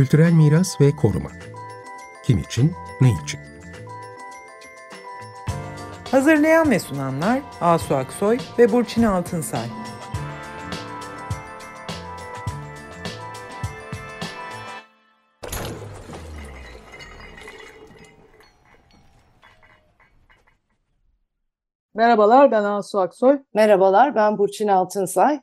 Kültürel miras ve koruma. Kim için, ne için? Hazırlayan ve sunanlar Asu Aksoy ve Burçin Altınsay. Merhabalar ben Asu Aksoy. Merhabalar ben Burçin Altınsay.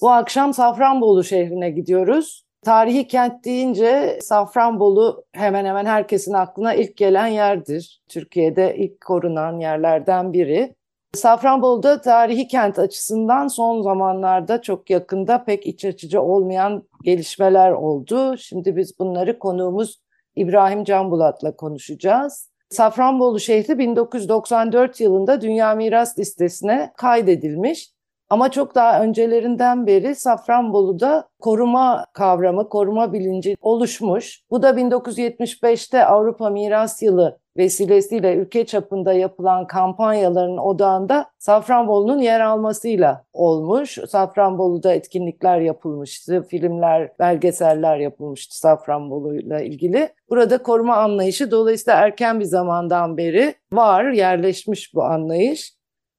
Bu akşam Safranbolu şehrine gidiyoruz. Tarihi kent deyince Safranbolu hemen hemen herkesin aklına ilk gelen yerdir. Türkiye'de ilk korunan yerlerden biri. Safranbolu'da tarihi kent açısından son zamanlarda çok yakında pek iç açıcı olmayan gelişmeler oldu. Şimdi biz bunları konuğumuz İbrahim Canbulat'la konuşacağız. Safranbolu şehri 1994 yılında Dünya Miras Listesi'ne kaydedilmiş. Ama çok daha öncelerinden beri Safranbolu'da koruma kavramı, koruma bilinci oluşmuş. Bu da 1975'te Avrupa Miras Yılı vesilesiyle ülke çapında yapılan kampanyaların odağında Safranbolu'nun yer almasıyla olmuş. Safranbolu'da etkinlikler yapılmıştı, filmler, belgeseller yapılmıştı Safranbolu'yla ilgili. Burada koruma anlayışı dolayısıyla erken bir zamandan beri var, yerleşmiş bu anlayış.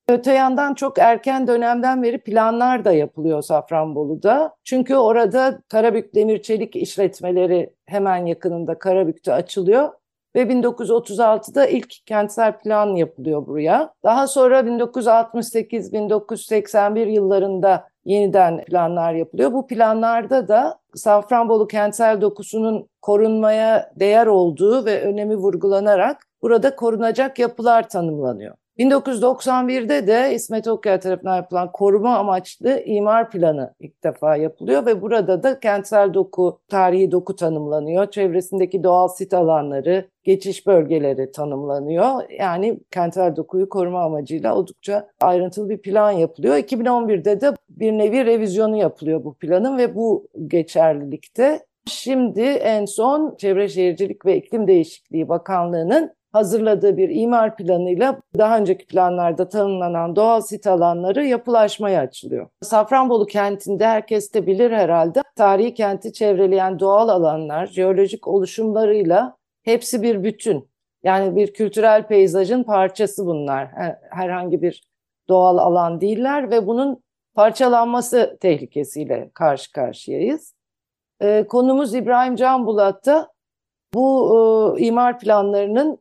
Öte yandan çok erken dönemden beri planlar da yapılıyor Safranbolu'da. Çünkü orada Karabük Demir Çelik işletmeleri hemen yakınında Karabük'te açılıyor. Ve 1936'da ilk kentsel plan yapılıyor buraya. Daha sonra 1968-1981 yıllarında yeniden planlar yapılıyor. Bu planlarda da Safranbolu kentsel dokusunun korunmaya değer olduğu ve önemi vurgulanarak burada korunacak yapılar tanımlanıyor. 1991'de de İsmet Okyay tarafından yapılan koruma amaçlı imar planı ilk defa yapılıyor ve burada da kentsel doku, tarihi doku tanımlanıyor. Çevresindeki doğal sit alanları, geçiş bölgeleri tanımlanıyor. Yani kentsel dokuyu koruma amacıyla oldukça ayrıntılı bir plan yapılıyor. 2011'de de bir nevi revizyonu yapılıyor bu planın ve bu geçerlilikte. Şimdi en son Çevre Şehircilik ve İklim Değişikliği Bakanlığı'nın hazırladığı bir imar planıyla daha önceki planlarda tanımlanan doğal sit alanları yapılaşmaya açılıyor. Safranbolu kentinde herkes de bilir herhalde tarihi kenti çevreleyen doğal alanlar jeolojik oluşumlarıyla hepsi bir bütün. Yani bir kültürel peyzajın parçası bunlar. Herhangi bir doğal alan değiller ve bunun parçalanması tehlikesiyle karşı karşıyayız. Ee, konumuz İbrahim Can Bulat'ta bu e, imar planlarının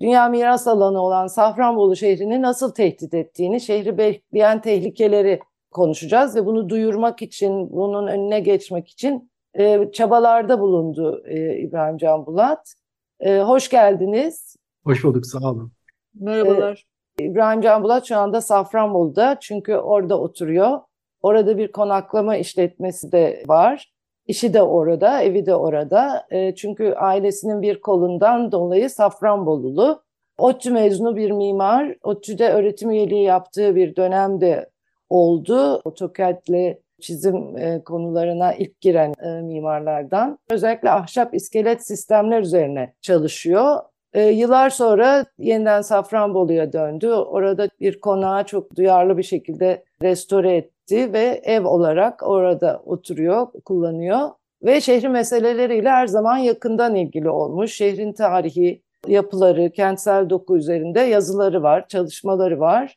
dünya miras alanı olan Safranbolu şehrini nasıl tehdit ettiğini, şehri bekleyen tehlikeleri konuşacağız ve bunu duyurmak için, bunun önüne geçmek için e, çabalarda bulundu e, İbrahim Can Bulat. E, hoş geldiniz. Hoş bulduk, sağ olun. Merhabalar. E, İbrahim Can Bulat şu anda Safranbolu'da çünkü orada oturuyor. Orada bir konaklama işletmesi de var. İşi de orada, evi de orada. E, çünkü ailesinin bir kolundan dolayı Safranbolulu. ODTÜ mezunu bir mimar. ODTÜ'de öğretim üyeliği yaptığı bir dönemde oldu. AutoCAD'le çizim e, konularına ilk giren e, mimarlardan. Özellikle ahşap iskelet sistemler üzerine çalışıyor. E, yıllar sonra yeniden Safranbolu'ya döndü. Orada bir konağı çok duyarlı bir şekilde restore etti ve ev olarak orada oturuyor, kullanıyor. Ve şehri meseleleriyle her zaman yakından ilgili olmuş. Şehrin tarihi, yapıları, kentsel doku üzerinde yazıları var, çalışmaları var.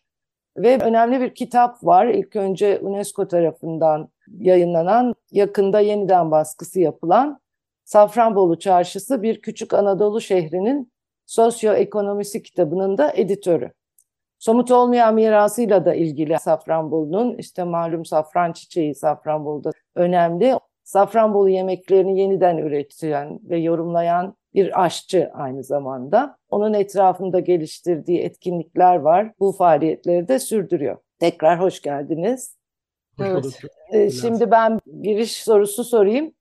Ve önemli bir kitap var. İlk önce UNESCO tarafından yayınlanan, yakında yeniden baskısı yapılan Safranbolu Çarşısı bir küçük Anadolu şehrinin sosyoekonomisi kitabının da editörü. Somut olmayan mirasıyla da ilgili Safranbolu'nun işte malum safran çiçeği Safranbolu'da önemli. Safranbolu yemeklerini yeniden üretilen ve yorumlayan bir aşçı aynı zamanda. Onun etrafında geliştirdiği etkinlikler var. Bu faaliyetleri de sürdürüyor. Tekrar hoş geldiniz. Hoş bulduk. Evet. Şimdi ben giriş sorusu sorayım.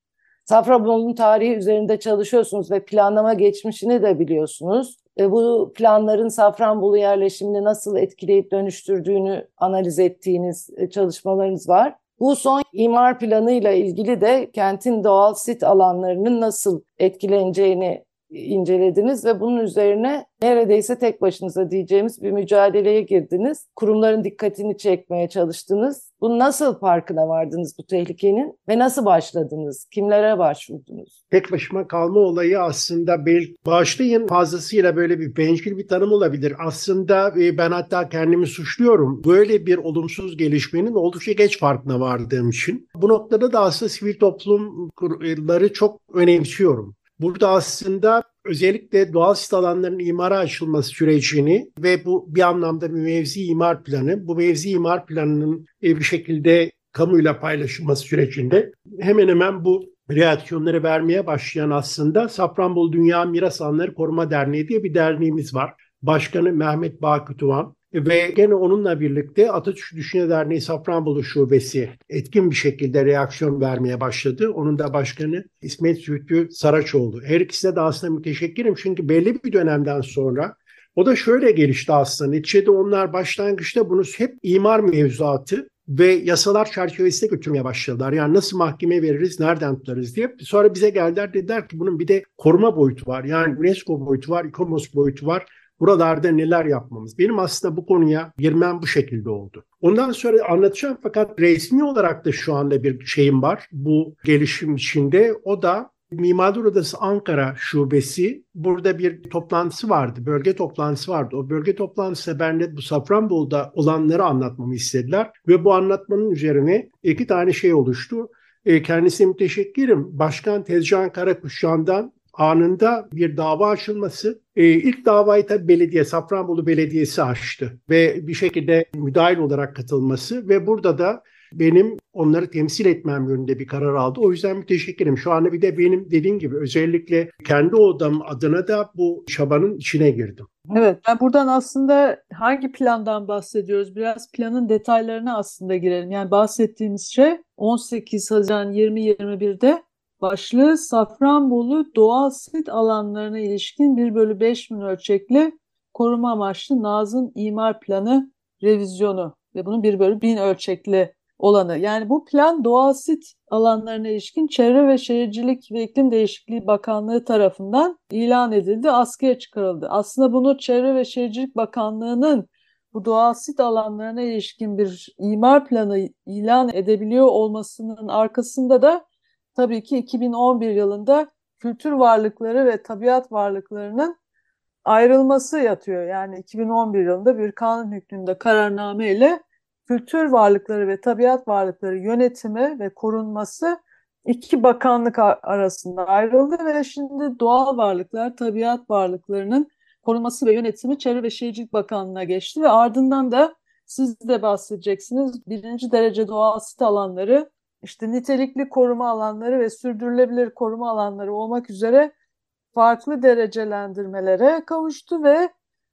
Safranbolu'nun tarihi üzerinde çalışıyorsunuz ve planlama geçmişini de biliyorsunuz. E, bu planların Safranbolu yerleşimini nasıl etkileyip dönüştürdüğünü analiz ettiğiniz e, çalışmalarınız var. Bu son imar planıyla ilgili de kentin doğal sit alanlarının nasıl etkileneceğini incelediniz ve bunun üzerine neredeyse tek başınıza diyeceğimiz bir mücadeleye girdiniz. Kurumların dikkatini çekmeye çalıştınız. Bu nasıl farkına vardınız bu tehlikenin ve nasıl başladınız? Kimlere başvurdunuz? Tek başıma kalma olayı aslında belki bağışlayın fazlasıyla böyle bir bencil bir tanım olabilir. Aslında e, ben hatta kendimi suçluyorum. Böyle bir olumsuz gelişmenin oldukça geç farkına vardığım için. Bu noktada da aslında sivil toplumları çok önemsiyorum. Burada aslında özellikle doğal sit alanlarının imara açılması sürecini ve bu bir anlamda mevzi imar planı, bu mevzi imar planının bir şekilde kamuyla paylaşılması sürecinde hemen hemen bu reaksiyonları vermeye başlayan aslında Safranbolu Dünya Miras Alanları Koruma Derneği diye bir derneğimiz var. Başkanı Mehmet Bakütuvan ve gene onunla birlikte Atatürk Düşünce Derneği Safranbolu Şubesi etkin bir şekilde reaksiyon vermeye başladı. Onun da başkanı İsmet Zühtü Saraçoğlu. Her ikisine de aslında müteşekkirim çünkü belli bir dönemden sonra o da şöyle gelişti aslında. Neticede onlar başlangıçta bunu hep imar mevzuatı ve yasalar çerçevesinde götürmeye başladılar. Yani nasıl mahkeme veririz, nereden tutarız diye. Sonra bize geldiler dediler ki bunun bir de koruma boyutu var. Yani UNESCO boyutu var, ICOMOS boyutu var. Buralarda neler yapmamız. Benim aslında bu konuya girmem bu şekilde oldu. Ondan sonra anlatacağım fakat resmi olarak da şu anda bir şeyim var bu gelişim içinde. O da Mimarlar Odası Ankara Şubesi burada bir toplantısı vardı, bölge toplantısı vardı. O bölge toplantısında ben de bu Safranbolu'da olanları anlatmamı istediler ve bu anlatmanın üzerine iki tane şey oluştu. E, kendisine müteşekkirim. Başkan Tezcan Karakuşan'dan anında bir dava açılması. E, ilk davayı tabii belediye, Safranbolu Belediyesi açtı ve bir şekilde müdahil olarak katılması ve burada da benim onları temsil etmem yönünde bir karar aldı. O yüzden müteşekkirim. Şu anda bir de benim dediğim gibi özellikle kendi odam adına da bu çabanın içine girdim. Evet, ben buradan aslında hangi plandan bahsediyoruz? Biraz planın detaylarına aslında girelim. Yani bahsettiğimiz şey 18 Haziran 2021'de başlığı Safranbolu doğal sit alanlarına ilişkin 1 bölü 5 bin ölçekli koruma amaçlı Nazım imar planı revizyonu ve bunun 1 bölü 1000 ölçekli olanı. Yani bu plan doğal sit alanlarına ilişkin Çevre ve Şehircilik ve İklim Değişikliği Bakanlığı tarafından ilan edildi, askıya çıkarıldı. Aslında bunu Çevre ve Şehircilik Bakanlığı'nın bu doğal sit alanlarına ilişkin bir imar planı ilan edebiliyor olmasının arkasında da tabii ki 2011 yılında kültür varlıkları ve tabiat varlıklarının ayrılması yatıyor. Yani 2011 yılında bir kanun hükmünde kararname ile kültür varlıkları ve tabiat varlıkları yönetimi ve korunması iki bakanlık arasında ayrıldı ve şimdi doğal varlıklar, tabiat varlıklarının korunması ve yönetimi Çevre ve Şehircilik Bakanlığı'na geçti ve ardından da siz de bahsedeceksiniz. Birinci derece doğal sit alanları, işte nitelikli koruma alanları ve sürdürülebilir koruma alanları olmak üzere farklı derecelendirmelere kavuştu ve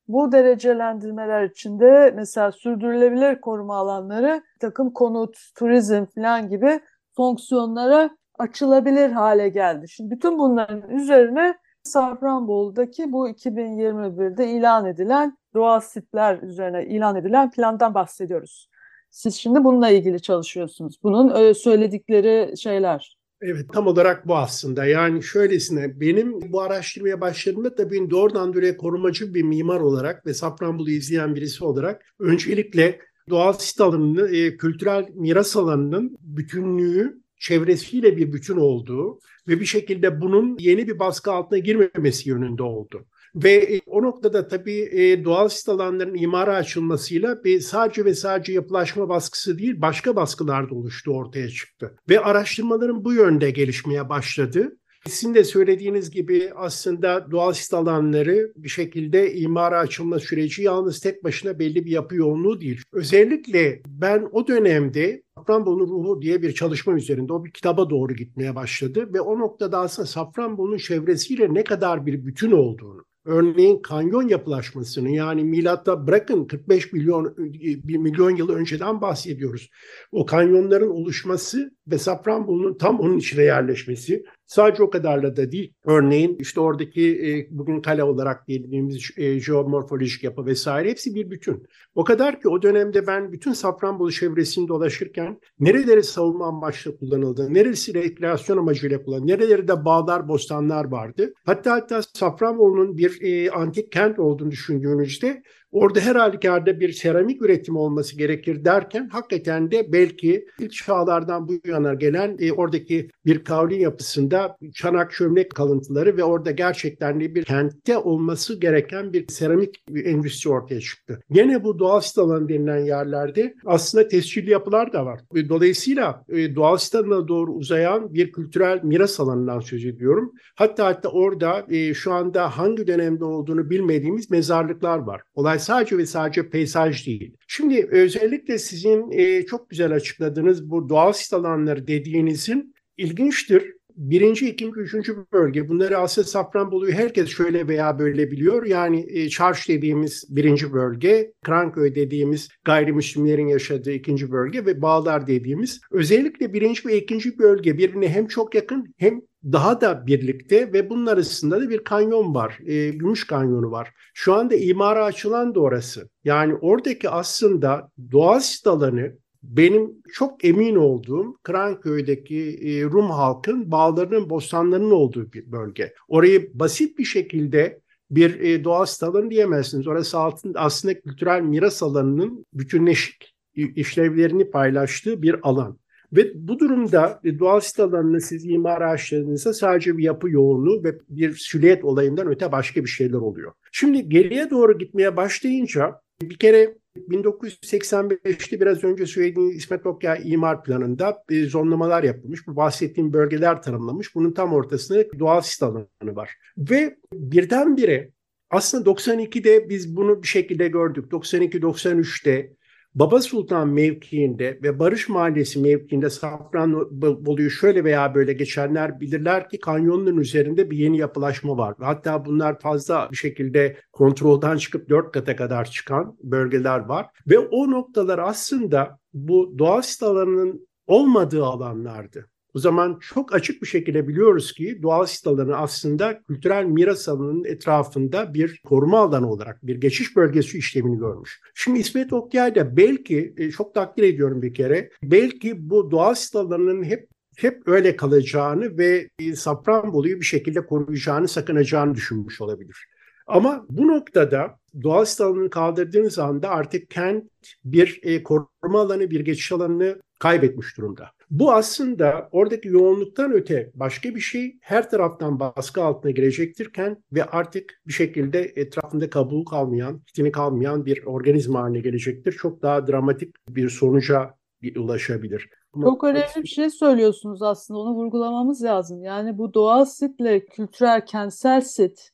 bu derecelendirmeler içinde mesela sürdürülebilir koruma alanları takım konut, turizm falan gibi fonksiyonlara açılabilir hale geldi. Şimdi bütün bunların üzerine Safranbolu'daki bu 2021'de ilan edilen doğal sitler üzerine ilan edilen plandan bahsediyoruz. Siz şimdi bununla ilgili çalışıyorsunuz. Bunun söyledikleri şeyler. Evet tam olarak bu aslında. Yani şöylesine benim bu araştırmaya başladığımda tabii doğrudan doğruya korumacı bir mimar olarak ve Safranbolu'yu izleyen birisi olarak öncelikle doğal sit alanını, e, kültürel miras alanının bütünlüğü çevresiyle bir bütün olduğu ve bir şekilde bunun yeni bir baskı altına girmemesi yönünde oldu. Ve e, o noktada tabii e, doğal sit alanların imara açılmasıyla bir sadece ve sadece yapılaşma baskısı değil başka baskılar da oluştu ortaya çıktı. Ve araştırmaların bu yönde gelişmeye başladı. Sizin de söylediğiniz gibi aslında doğal sit alanları bir şekilde imara açılma süreci yalnız tek başına belli bir yapı yoğunluğu değil. Özellikle ben o dönemde Safranbolu'nun ruhu diye bir çalışma üzerinde o bir kitaba doğru gitmeye başladı ve o noktada aslında Safranbolu'nun çevresiyle ne kadar bir bütün olduğunu, Örneğin kanyon yapılaşmasını yani milatta bırakın 45 milyon bir milyon yıl önceden bahsediyoruz. O kanyonların oluşması ve Safranbolu'nun tam onun içine yerleşmesi sadece o kadarla da değil. Örneğin işte oradaki e, bugün kale olarak dediğimiz e, jeomorfolojik yapı vesaire hepsi bir bütün. O kadar ki o dönemde ben bütün Safranbolu çevresini dolaşırken nereleri savunma amaçlı kullanıldı, neresi rekreasyon amacıyla kullanıldı, nereleri de bağlar, bostanlar vardı. Hatta hatta Safranbolu'nun bir e, antik kent olduğunu düşündüğümüzde Orada her halükarda bir seramik üretimi olması gerekir derken hakikaten de belki ilk çağlardan bu yana gelen e, oradaki bir kavlin yapısında çanak çömlek kalıntıları ve orada gerçekten de bir kentte olması gereken bir seramik endüstri ortaya çıktı. Gene bu doğal sit alanı denilen yerlerde aslında tescilli yapılar da var. Dolayısıyla e, doğal sit alanına doğru uzayan bir kültürel miras alanından söz ediyorum. Hatta hatta orada e, şu anda hangi dönemde olduğunu bilmediğimiz mezarlıklar var. Olay sadece ve sadece peyzaj değil. Şimdi özellikle sizin e, çok güzel açıkladığınız bu doğal sit alanları dediğinizin ilginçtir. Birinci, ikinci, üçüncü bölge. Bunları aslında Safranbolu'yu herkes şöyle veya böyle biliyor. Yani e, Çarş dediğimiz birinci bölge, Kranköy dediğimiz gayrimüslimlerin yaşadığı ikinci bölge ve Bağlar dediğimiz. Özellikle birinci ve ikinci bölge birbirine hem çok yakın hem daha da birlikte ve bunun arasında da bir kanyon var. E, Gümüş Kanyonu var. Şu anda imara açılan da orası. Yani oradaki aslında doğal sit alanı benim çok emin olduğum Kranköy'deki e, Rum halkın bağlarının, bostanlarının olduğu bir bölge. Orayı basit bir şekilde bir e, doğal sit alanı diyemezsiniz. Orası altın, aslında kültürel miras alanının bütünleşik işlevlerini paylaştığı bir alan. Ve bu durumda e, doğal sit alanını siz imar araçlarınızda sadece bir yapı yoğunluğu ve bir silüet olayından öte başka bir şeyler oluyor. Şimdi geriye doğru gitmeye başlayınca bir kere 1985'te biraz önce söylediğim İsmet Okyay imar planında e, zonlamalar yapılmış. Bu bahsettiğim bölgeler tanımlamış. Bunun tam ortasında doğal sit alanı var. Ve birdenbire aslında 92'de biz bunu bir şekilde gördük. 92-93'te Baba Sultan mevkiinde ve Barış Mahallesi mevkiinde Safranbolu'yu şöyle veya böyle geçenler bilirler ki kanyonun üzerinde bir yeni yapılaşma var. Hatta bunlar fazla bir şekilde kontrolden çıkıp dört kata kadar çıkan bölgeler var. Ve o noktalar aslında bu doğal sit alanının olmadığı alanlardı. O zaman çok açık bir şekilde biliyoruz ki doğal sit alanı aslında kültürel miras alanının etrafında bir koruma alanı olarak bir geçiş bölgesi işlemini görmüş. Şimdi İsmet Okyay da belki e, çok takdir ediyorum bir kere belki bu doğal sit alanının hep hep öyle kalacağını ve Safranbolu'yu bir şekilde koruyacağını, sakınacağını düşünmüş olabilir. Ama bu noktada doğal sit alanını kaldırdığınız anda artık kent bir e, koruma alanı, bir geçiş alanını kaybetmiş durumda. Bu aslında oradaki yoğunluktan öte başka bir şey her taraftan baskı altına girecektirken ve artık bir şekilde etrafında kabuğu kalmayan, kitini kalmayan bir organizma haline gelecektir. Çok daha dramatik bir sonuca ulaşabilir. Çok önemli bir şey söylüyorsunuz aslında onu vurgulamamız lazım. Yani bu doğal sitle kültürel kentsel sit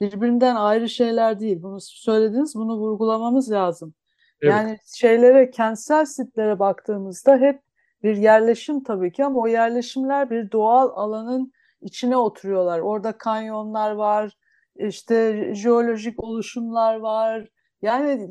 birbirinden ayrı şeyler değil. Bunu söylediniz bunu vurgulamamız lazım. Evet. Yani şeylere kentsel sitlere baktığımızda hep bir yerleşim tabii ki ama o yerleşimler bir doğal alanın içine oturuyorlar. Orada kanyonlar var, işte jeolojik oluşumlar var. Yani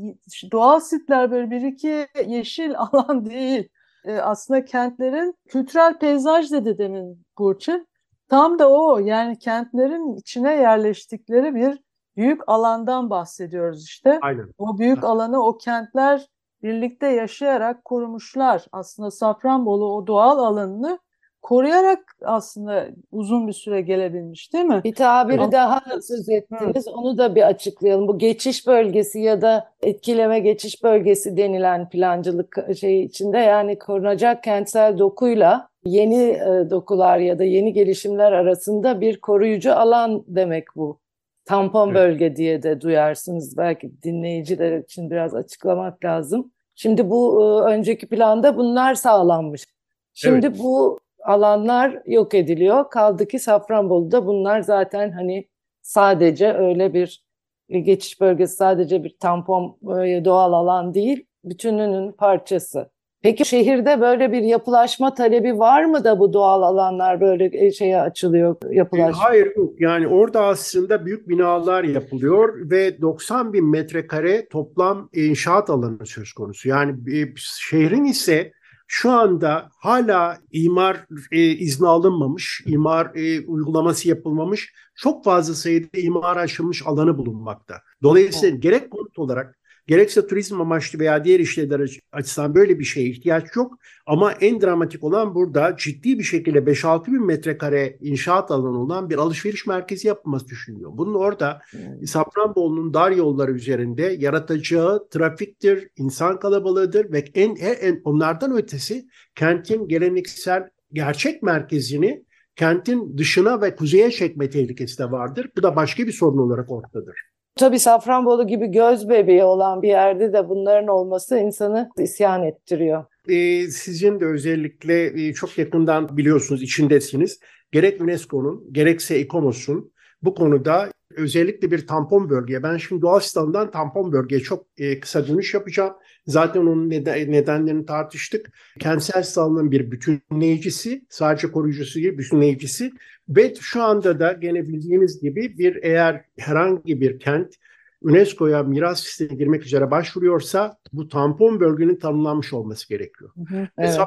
doğal sitler böyle bir iki yeşil alan değil. Ee, aslında kentlerin kültürel peyzaj dedi demin Burçin. Tam da o yani kentlerin içine yerleştikleri bir büyük alandan bahsediyoruz işte. Aynen. O büyük alanı o kentler birlikte yaşayarak korumuşlar. Aslında Safranbolu o doğal alanını koruyarak aslında uzun bir süre gelebilmiş değil mi? Bir tabiri Ama, daha söz ettiniz. Hı. Onu da bir açıklayalım. Bu geçiş bölgesi ya da etkileme geçiş bölgesi denilen plancılık şeyi içinde yani korunacak kentsel dokuyla yeni e, dokular ya da yeni gelişimler arasında bir koruyucu alan demek bu. Tampon evet. bölge diye de duyarsınız. Belki dinleyiciler için biraz açıklamak lazım. Şimdi bu e, önceki planda bunlar sağlanmış. Şimdi evet. bu alanlar yok ediliyor. Kaldı ki Safranbolu'da bunlar zaten hani sadece öyle bir geçiş bölgesi sadece bir tampon doğal alan değil, bütününün parçası. Peki şehirde böyle bir yapılaşma talebi var mı da bu doğal alanlar böyle e, şeye açılıyor, yapılaşma? Hayır yok. Yani orada aslında büyük binalar yapılıyor ve 90 bin metrekare toplam inşaat alanı söz konusu. Yani şehrin ise şu anda hala imar e, izni alınmamış, imar e, uygulaması yapılmamış çok fazla sayıda imar açılmış alanı bulunmakta. Dolayısıyla gerek konut olarak gerekse turizm amaçlı veya diğer işler açısından böyle bir şeye ihtiyaç yok. Ama en dramatik olan burada ciddi bir şekilde 5-6 bin metrekare inşaat alanı olan bir alışveriş merkezi yapılması düşünülüyor. Bunun orada hmm. Safranbolu'nun dar yolları üzerinde yaratacağı trafiktir, insan kalabalığıdır ve en, en onlardan ötesi kentin geleneksel gerçek merkezini kentin dışına ve kuzeye çekme tehlikesi de vardır. Bu da başka bir sorun olarak ortadır. Tabii Safranbolu gibi göz bebeği olan bir yerde de bunların olması insanı isyan ettiriyor. Ee, sizin de özellikle e, çok yakından biliyorsunuz, içindesiniz. Gerek UNESCO'nun gerekse İKOMOS'un bu konuda özellikle bir tampon bölgeye, ben şimdi Doğaçistan'dan tampon bölgeye çok e, kısa dönüş yapacağım. Zaten onun neden, nedenlerini tartıştık. Kentsel sağlığın bir bütünleyicisi, sadece koruyucusu değil, bütünleyicisi. Ve şu anda da gene bildiğiniz gibi bir eğer herhangi bir kent UNESCO'ya miras listesine girmek üzere başvuruyorsa bu tampon bölgenin tanımlanmış olması gerekiyor. Hı hı, evet.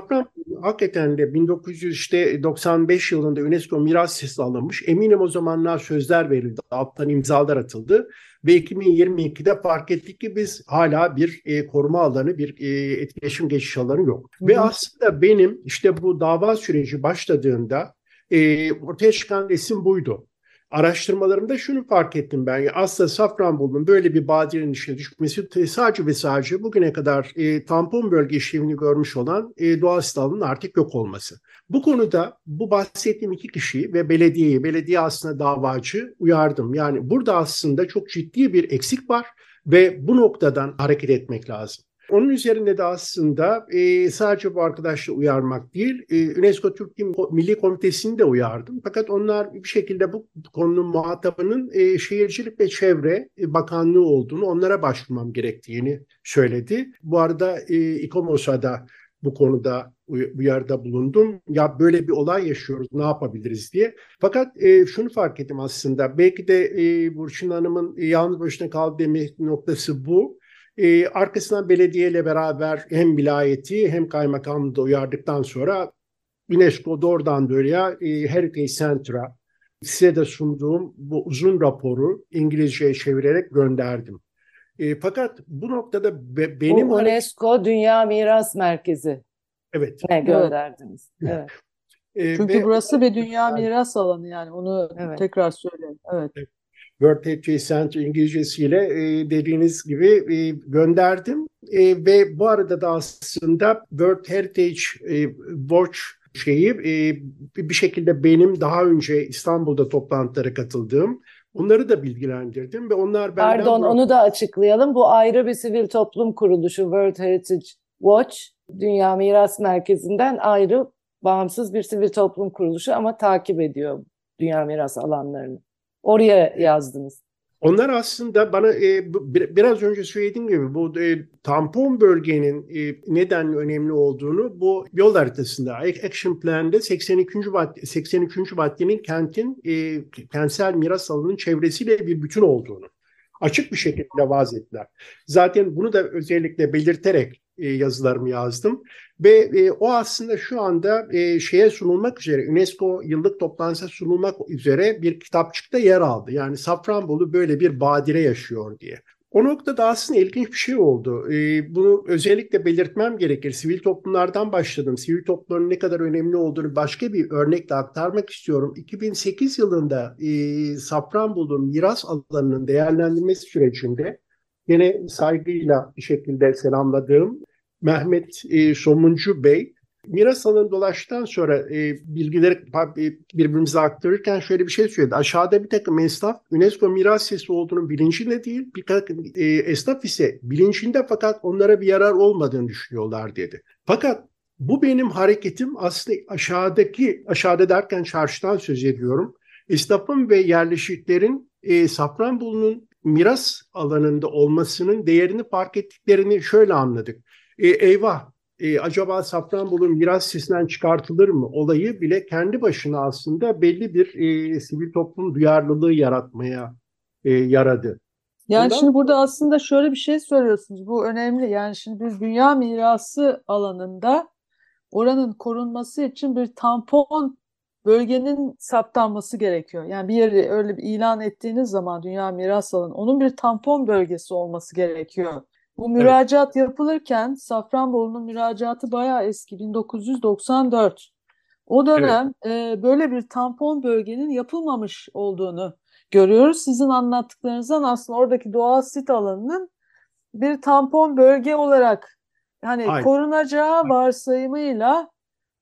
Hakikaten de 1995 yılında UNESCO miras listesi alınmış. Eminim o zamanlar sözler verildi, alttan imzalar atıldı ve 2022'de fark ettik ki biz hala bir e, koruma alanı, bir e, etkileşim geçiş alanı yok. Hı hı. Ve aslında benim işte bu dava süreci başladığında e, ortaya çıkan resim buydu. Araştırmalarımda şunu fark ettim ben. Aslında Safranbolu'nun böyle bir badirenin içine düşmesi sadece ve sadece bugüne kadar e, tampon bölge işlevini görmüş olan e, doğal stalının artık yok olması. Bu konuda bu bahsettiğim iki kişiyi ve belediyeyi, belediye aslında davacı uyardım. Yani burada aslında çok ciddi bir eksik var ve bu noktadan hareket etmek lazım. Onun üzerinde de aslında e, sadece bu arkadaşla uyarmak değil, e, UNESCO Türk Milli Komitesi'ni de uyardım. Fakat onlar bir şekilde bu konunun muhatabının e, Şehircilik ve Çevre Bakanlığı olduğunu, onlara başvurmam gerektiğini söyledi. Bu arada e, İKOMOS'a da bu konuda uyarıda bulundum. Ya böyle bir olay yaşıyoruz ne yapabiliriz diye. Fakat e, şunu fark ettim aslında. Belki de e, Burçin Hanım'ın e, yalnız başına kaldığı noktası bu. E, arkasından belediyeyle beraber hem vilayeti hem kaymakamlığı da uyardıktan sonra UNESCO doğrudan doğruya e, Heritage Center'a size de sunduğum bu uzun raporu İngilizceye çevirerek gönderdim. E, fakat bu noktada be, benim... Bu UNESCO Dünya Miras Merkezi. Evet. Ne gönderdiniz. Evet. evet. Çünkü ve, burası bir dünya miras alanı yani onu evet. tekrar söyleyeyim. Evet. evet. World Heritage Center İngilizcesiyle e, dediğiniz gibi e, gönderdim. E, ve bu arada da aslında World Heritage e, Watch şeyi e, bir şekilde benim daha önce İstanbul'da toplantılara katıldığım onları da bilgilendirdim ve onlar benden... Pardon onu da açıklayalım. Bu ayrı bir sivil toplum kuruluşu World Heritage Watch Dünya Miras Merkezi'nden ayrı bağımsız bir sivil toplum kuruluşu ama takip ediyor dünya miras alanlarını. Oraya yazdınız. Onlar aslında bana e, biraz önce söylediğim gibi bu e, tampon bölgenin e, neden önemli olduğunu bu yol haritasında Action Plan'de 82. madde 83. maddenin kentin e, kentsel miras alanının çevresiyle bir bütün olduğunu açık bir şekilde vaz ettiler. Zaten bunu da özellikle belirterek e, yazılarımı yazdım. Ve e, o aslında şu anda e, şeye sunulmak üzere, UNESCO yıllık toplantısına sunulmak üzere bir kitapçıkta yer aldı. Yani Safranbolu böyle bir badire yaşıyor diye. O noktada aslında ilginç bir şey oldu. Ee, bunu özellikle belirtmem gerekir. Sivil toplumlardan başladım. Sivil toplumların ne kadar önemli olduğunu başka bir örnekle aktarmak istiyorum. 2008 yılında e, Safranbolu miras alanının değerlendirmesi sürecinde yine saygıyla bir şekilde selamladığım Mehmet e, Somuncu Bey miras alanı dolaştıktan sonra e, bilgileri e, birbirimize aktarırken şöyle bir şey söyledi. Aşağıda bir takım esnaf UNESCO miras sesi olduğunu bilincinde değil, bir takım e, esnaf ise bilincinde fakat onlara bir yarar olmadığını düşünüyorlar dedi. Fakat bu benim hareketim aslında aşağıdaki, aşağıda derken çarşıdan söz ediyorum. Esnafın ve yerleşiklerin e, Safranbolu'nun miras alanında olmasının değerini fark ettiklerini şöyle anladık. E, eyvah e, acaba Safranbolu miras sisinden çıkartılır mı olayı bile kendi başına aslında belli bir e, sivil toplum duyarlılığı yaratmaya e, yaradı. Yani Ondan... şimdi burada aslında şöyle bir şey söylüyorsunuz. Bu önemli. Yani şimdi biz dünya mirası alanında oranın korunması için bir tampon bölgenin saptanması gerekiyor. Yani bir yeri öyle bir ilan ettiğiniz zaman Dünya Miras Alanı onun bir tampon bölgesi olması gerekiyor. Bu müracaat evet. yapılırken Safranbolu'nun müracaatı bayağı eski 1994. O dönem evet. e, böyle bir tampon bölgenin yapılmamış olduğunu görüyoruz. Sizin anlattıklarınızdan aslında oradaki doğal sit alanının bir tampon bölge olarak hani Aynen. korunacağı varsayımıyla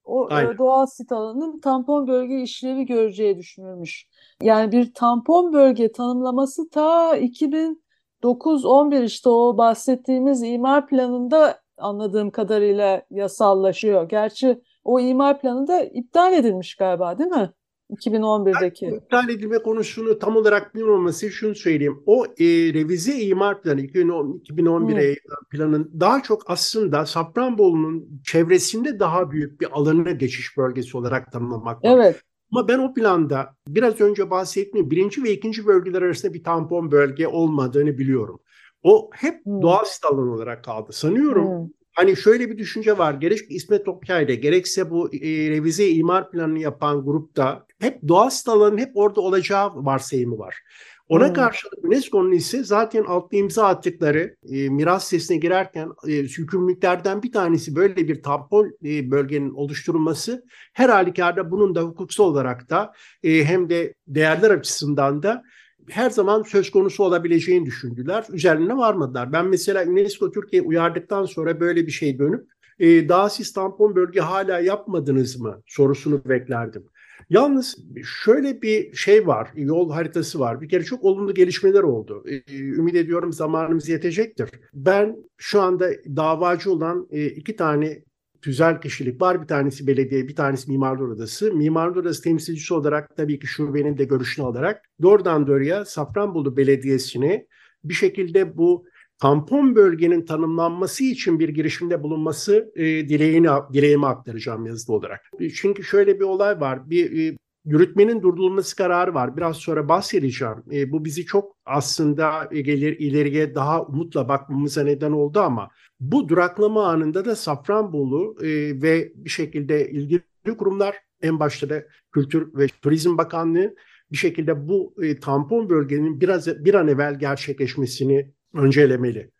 o e, Aynen. doğal sit alanının tampon bölge işlevi göreceği düşünülmüş. Yani bir tampon bölge tanımlaması ta 2009-11 işte o bahsettiğimiz imar planında anladığım kadarıyla yasallaşıyor. Gerçi o imar planı da iptal edilmiş galiba değil mi? 2011'deki. Yani iptal edilme konusunu tam olarak bilmeması şunu söyleyeyim. O e, revize imar planı 2011'e hmm. planın daha çok aslında Safranbolu'nun çevresinde daha büyük bir alanına geçiş bölgesi olarak tanımlamak var. Evet. Ama ben o planda biraz önce bahsettiğim birinci ve ikinci bölgeler arasında bir tampon bölge olmadığını biliyorum. O hep hmm. doğal sit alanı olarak kaldı. Sanıyorum hmm. Hani şöyle bir düşünce var. Gerek İsmet Okyay'da gerekse bu e, revize imar planını yapan grupta hep doğal sit alanının hep orada olacağı varsayımı var. Ona hmm. karşılık UNESCO'nun ise zaten altta imza attıkları e, miras sesine girerken e, yükümlülüklerden bir tanesi böyle bir tampon e, bölgenin oluşturulması her halükarda bunun da hukuksal olarak da e, hem de değerler açısından da her zaman söz konusu olabileceğini düşündüler. Üzerine varmadılar. Ben mesela UNESCO Türkiye uyardıktan sonra böyle bir şey dönüp e, daha siz tampon bölge hala yapmadınız mı sorusunu beklerdim. Yalnız şöyle bir şey var, yol haritası var. Bir kere çok olumlu gelişmeler oldu. Ee, ümit ediyorum zamanımız yetecektir. Ben şu anda davacı olan e, iki tane tüzel kişilik var. Bir tanesi belediye, bir tanesi Mimarlar Odası. Mimarlar Odası temsilcisi olarak tabii ki şubenin de görüşünü alarak doğrudan doğruya Safranbolu Belediyesi'ni bir şekilde bu tampon bölgenin tanımlanması için bir girişimde bulunması e, dileğini dileğimi aktaracağım yazılı olarak. Çünkü şöyle bir olay var. Bir e, yürütmenin durdurulması kararı var. Biraz sonra bahsedeceğim. E, bu bizi çok aslında gelir ileriye daha umutla bakmamıza neden oldu ama bu duraklama anında da Safranbolu e, ve bir şekilde ilgili kurumlar en başta da Kültür ve Turizm Bakanlığı bir şekilde bu e, tampon bölgenin biraz bir an evvel gerçekleşmesini öncelemeli.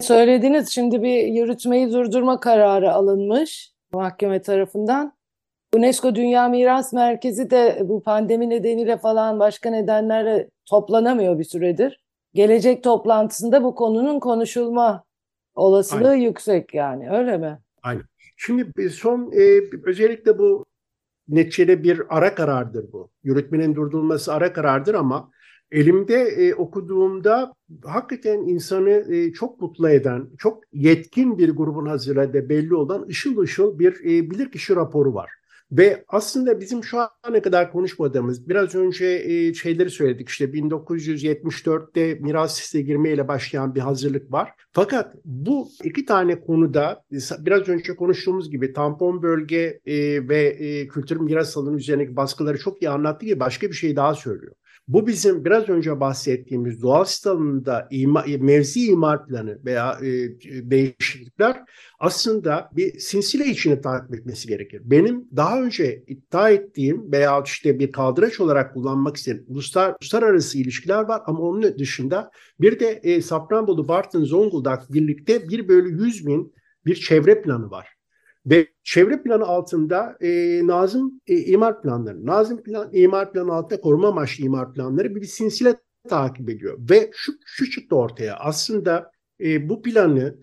Söylediğiniz şimdi bir yürütmeyi durdurma kararı alınmış mahkeme tarafından. UNESCO Dünya Miras Merkezi de bu pandemi nedeniyle falan başka nedenlerle toplanamıyor bir süredir. Gelecek toplantısında bu konunun konuşulma olasılığı Aynen. yüksek yani öyle mi? Aynen. Şimdi son e, özellikle bu neticede bir ara karardır bu. Yürütmenin durdurulması ara karardır ama elimde e, okuduğumda hakikaten insanı e, çok mutlu eden, çok yetkin bir grubun hazırladığı belli olan ışıl ışıl bir e, bilirkişi raporu var. Ve aslında bizim şu ana kadar konuşmadığımız, biraz önce e, şeyleri söyledik işte 1974'te miras listeye girmeyle başlayan bir hazırlık var. Fakat bu iki tane konuda biraz önce konuştuğumuz gibi tampon bölge e, ve e, kültür miras alanı üzerindeki baskıları çok iyi anlattığı gibi başka bir şey daha söylüyor. Bu bizim biraz önce bahsettiğimiz doğal sit ima, mevzi imar planı veya e, değişiklikler aslında bir sinsile içini takip etmesi gerekir. Benim daha önce iddia ettiğim veya işte bir kaldıraç olarak kullanmak istediğim uluslar, uluslararası ilişkiler var ama onun dışında bir de e, Safranbolu, Bartın, Zonguldak birlikte 1 bölü 100 bin bir çevre planı var. Ve çevre planı altında e, Nazım e, imar planları, Nazım plan, imar planı altında koruma amaçlı imar planları bir, bir sinsile takip ediyor. Ve şu, şu çıktı ortaya aslında e, bu planı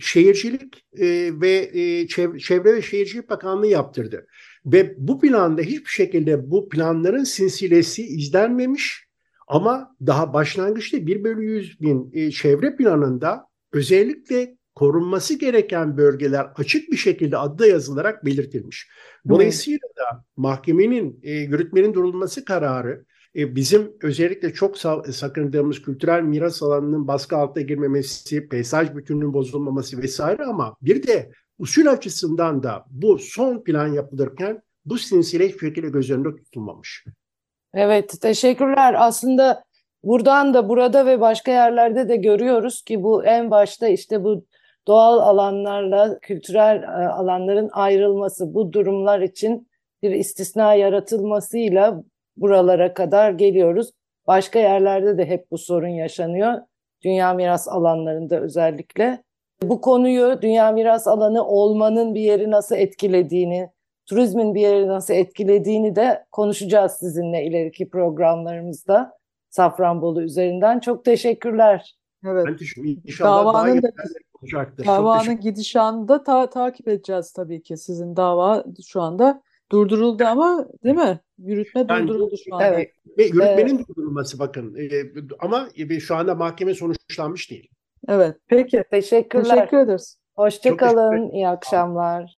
Şehircilik e, ve e, Çevre, Çevre ve Şehircilik Bakanlığı yaptırdı. Ve bu planda hiçbir şekilde bu planların sinsilesi izlenmemiş ama daha başlangıçta 1 bölü 100 bin e, çevre planında özellikle korunması gereken bölgeler açık bir şekilde adda yazılarak belirtilmiş. Dolayısıyla da mahkemenin e, yürütmenin durulması kararı e, bizim özellikle çok sakındığımız kültürel miras alanının baskı altına girmemesi, peyzaj bütünlüğünün bozulmaması vesaire ama bir de usul açısından da bu son plan yapılırken bu sinsile hiçbir şekilde göz önünde tutulmamış. Evet, teşekkürler. Aslında buradan da burada ve başka yerlerde de görüyoruz ki bu en başta işte bu doğal alanlarla kültürel e, alanların ayrılması bu durumlar için bir istisna yaratılmasıyla buralara kadar geliyoruz. Başka yerlerde de hep bu sorun yaşanıyor. Dünya miras alanlarında özellikle. Bu konuyu dünya miras alanı olmanın bir yeri nasıl etkilediğini, turizmin bir yeri nasıl etkilediğini de konuşacağız sizinle ileriki programlarımızda Safranbolu üzerinden. Çok teşekkürler. Evet. Ben düşünüyorum. İnşallah daha Davanın da yeterli olacaktır. Davanın teşekkür gidişanını da ta- takip edeceğiz tabii ki. Sizin dava şu anda durduruldu ama değil mi? Yürütme Ben- durduruldu şu anda. Evet. Ve yürütmenin durdurulması bakın. E, ama e, şu anda mahkeme sonuçlanmış değil. Evet. Peki. Teşekkürler. Teşekkür ederiz. Hoşça Çok teşekkür kalın. İyi akşamlar.